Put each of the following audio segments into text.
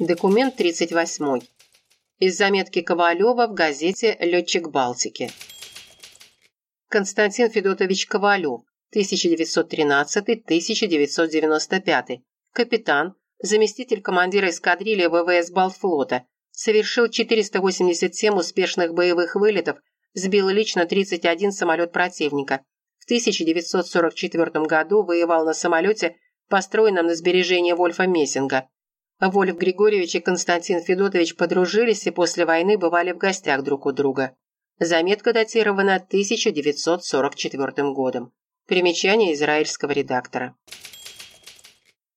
Документ 38. Из заметки Ковалева в газете «Летчик Балтики». Константин Федотович Ковалев, 1913-1995, капитан, заместитель командира эскадрильи ВВС Балтфлота, совершил 487 успешных боевых вылетов, сбил лично 31 самолет противника. В 1944 году воевал на самолете, построенном на сбережение Вольфа Мессинга. Вольф Григорьевич и Константин Федотович подружились и после войны бывали в гостях друг у друга. Заметка датирована 1944 годом. Примечание израильского редактора.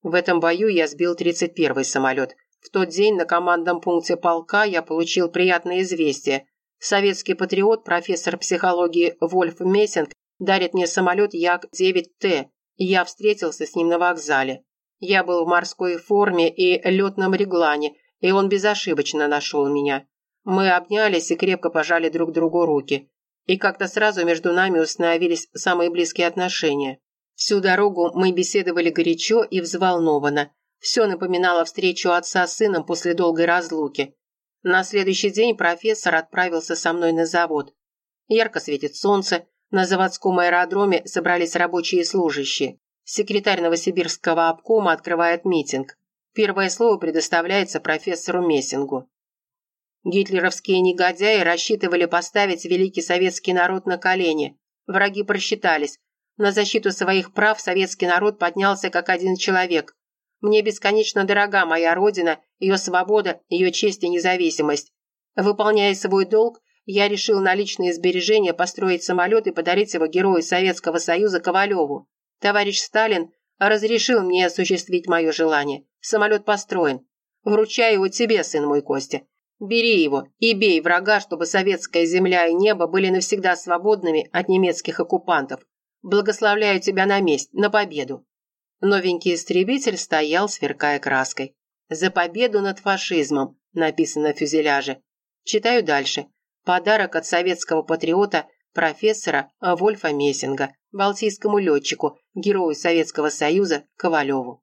В этом бою я сбил 31-й самолет. В тот день на командном пункте полка я получил приятное известие. Советский патриот, профессор психологии Вольф Мессинг дарит мне самолет Як-9Т. Я встретился с ним на вокзале. Я был в морской форме и летном реглане, и он безошибочно нашел меня. Мы обнялись и крепко пожали друг другу руки. И как-то сразу между нами установились самые близкие отношения. Всю дорогу мы беседовали горячо и взволнованно. Все напоминало встречу отца с сыном после долгой разлуки. На следующий день профессор отправился со мной на завод. Ярко светит солнце, на заводском аэродроме собрались рабочие и служащие. Секретарь Новосибирского обкома открывает митинг. Первое слово предоставляется профессору Мессингу. Гитлеровские негодяи рассчитывали поставить великий советский народ на колени. Враги просчитались. На защиту своих прав советский народ поднялся как один человек. Мне бесконечно дорога моя родина, ее свобода, ее честь и независимость. Выполняя свой долг, я решил на личные сбережения построить самолет и подарить его герою Советского Союза Ковалеву. Товарищ Сталин разрешил мне осуществить мое желание. Самолет построен. Вручаю его тебе, сын мой Костя. Бери его и бей врага, чтобы советская земля и небо были навсегда свободными от немецких оккупантов. Благословляю тебя на месть, на победу». Новенький истребитель стоял, сверкая краской. «За победу над фашизмом» написано в фюзеляже. Читаю дальше. Подарок от советского патриота профессора Вольфа Мессинга, балтийскому летчику, герою Советского Союза Ковалеву.